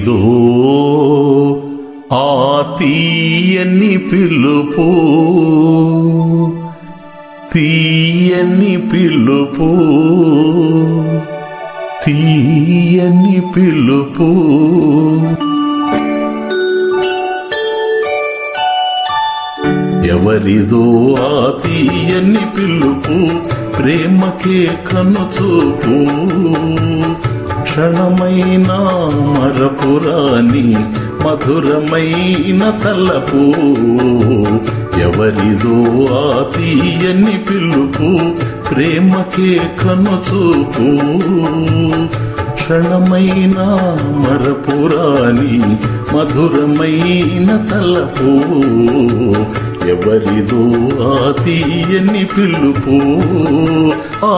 ఎవరిదో ఆ తీయని పిలుపు తీయని పిలుపు తీయని పిలుపు. ఎవరిదో ఆ తీయని పిలుపు ప్రేమకే కనుచూపు. క్షణమైన మరపురాని మధురమైన తలపు ఎవరిదో ఆ తీయని పిలుపు ప్రేమకే కనుచూపు. క్షణమైన మరపురాని మధురమైన తలపు ఎవరిదో ఆ తీయని పిలుపు. ఆ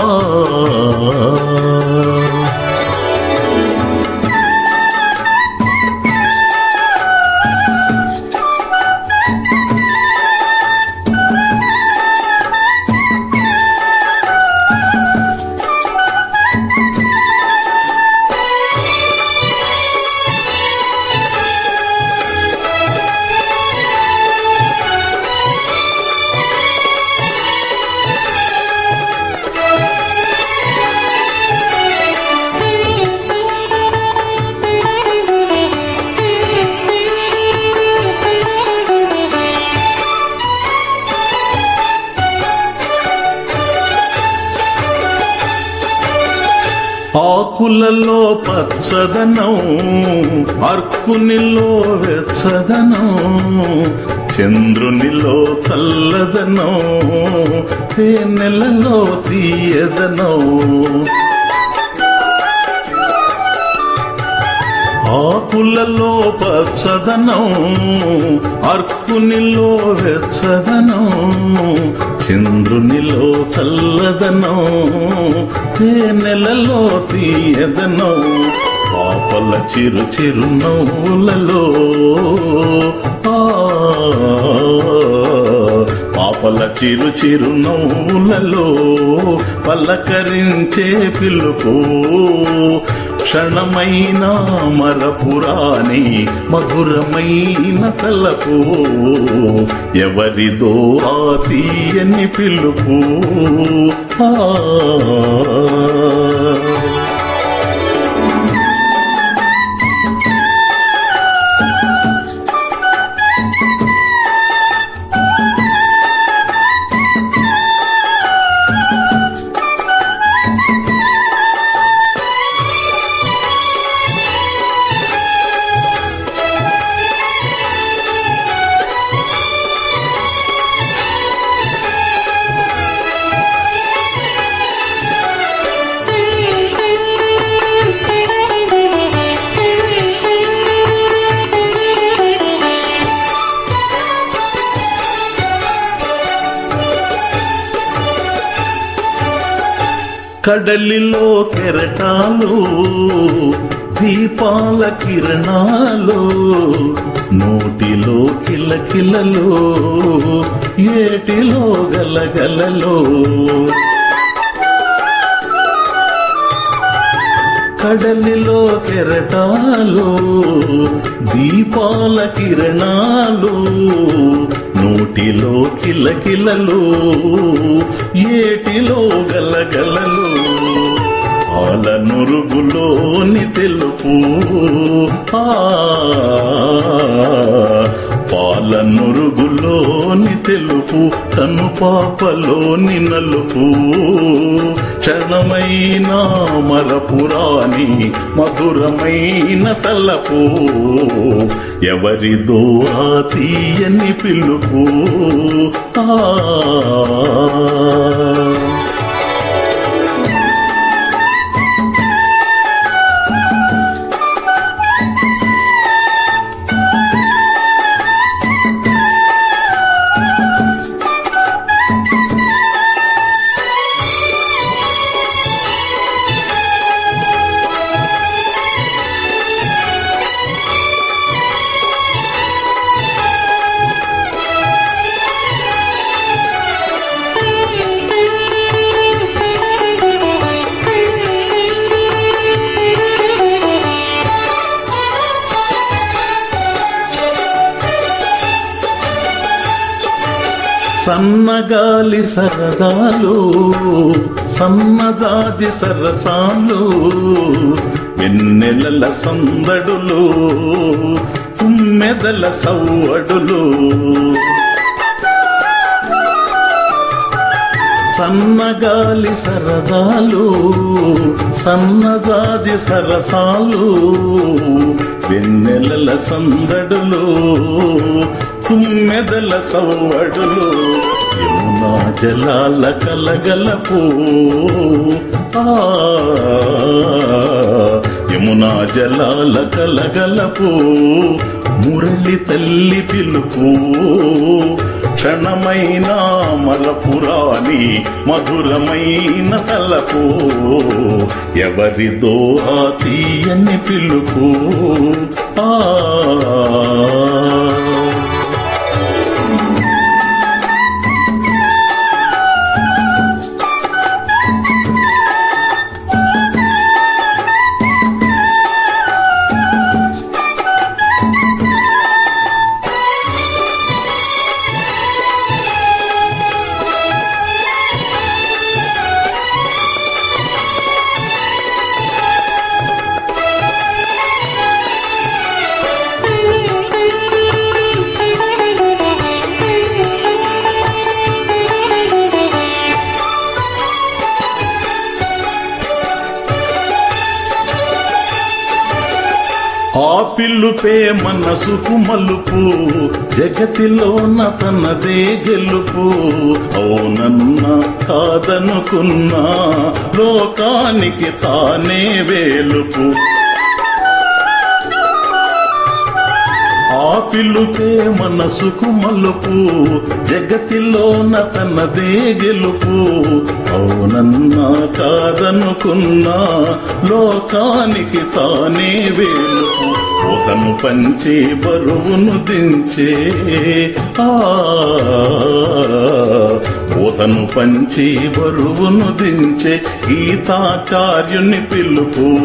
ఆకులలో పచ్చదనం అర్కునిలో వెచ్చదనం చంద్రునిలో చల్లదనం తేనెలలో తీయదనం. ఆకులలో పచ్చదనం అర్కునిలో వెచ్చదనం చంద్రునిలో చల్లదనో నెలలో తీయదనో పాపల చిరు చిరు నవ్వులలో ఆ పల చిరు చిరు నవ్వులలో పలకరించే పిలుపు. క్షణమైన మరపురాని మధురమైన తలపు ఎవరిదో ఆ తీయని పిలుపు. ఆ కడలిలో కెరటాలు దీపాల కిరణాలు నోటిలో కిలకిలలో ఏటిలో గలగలలో. కడలిలో కెరటాలు దీపాల కిరణాలు నోటిలో కిలకిలలు ఏటిలో గలగలలో. మురుగులోని తెలుపు. పాల నురుగులోని తెలుపు తను పాపలోని నలుపు. క్షణమైన మరపురాని మధురమైన తలపు. ఎవరిదో ఆ తీయని పిలుపు. ఆ సన్నగాలి సరదాలు సన్నజాజి సరసాలు వెన్నెలల సందడులు తుమ్మెదల సవ్వడులు. సన్నగాలి సరదాలు సన్నజాజి సరసాలు వెన్నెలల సందడులు తుమ్మెదల సవ్వడులు యమునా జలాల కలగలపు. యమునా జలాల కలగలపు. మురళి తల్లి పిలుపు క్షణమైన మలపురాని మధురమైన తలపు. ఎవరిదో ఆ తీయని పిలుపు. ఆ పిల్లుపే మనసుకు మల్లుపు జగతిలోన తనదే గెలుపు. అవునన్నా కాదనుకున్నా లోకానికి తానే వేలుపు. ఆ పిల్లుకే మనసుకు మలుపు. జగతిలోన తనదే గెలుపు. అవునన్నా కాదనుకున్నా లోకానికి తానే వేలుపు. తను పంచి బరువును దించే ఆ ఊతను పంచి బరువును దించే గీతాచార్యుని పిలుపు.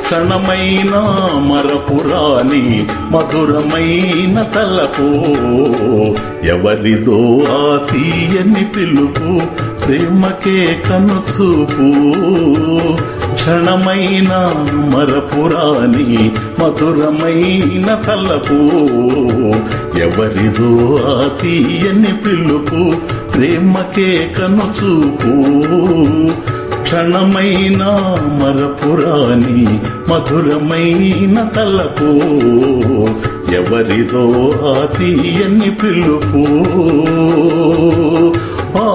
క్షణమైన మరపురాని మధురమైన తలపు. ఎవరిదో ఆ తీయని పిలుపు ప్రేమకే కనుచూపు. క్షణమైన మరపురాని మధురమైన తలపు. ఎవరిదో ఆ తీయని పిలుపు ప్రేమకే కనుచూపు క్షణమైన మరపురాని మధురమైన తలపు. ఎవరిదో ఆ తీయని పిలుపు. ఆ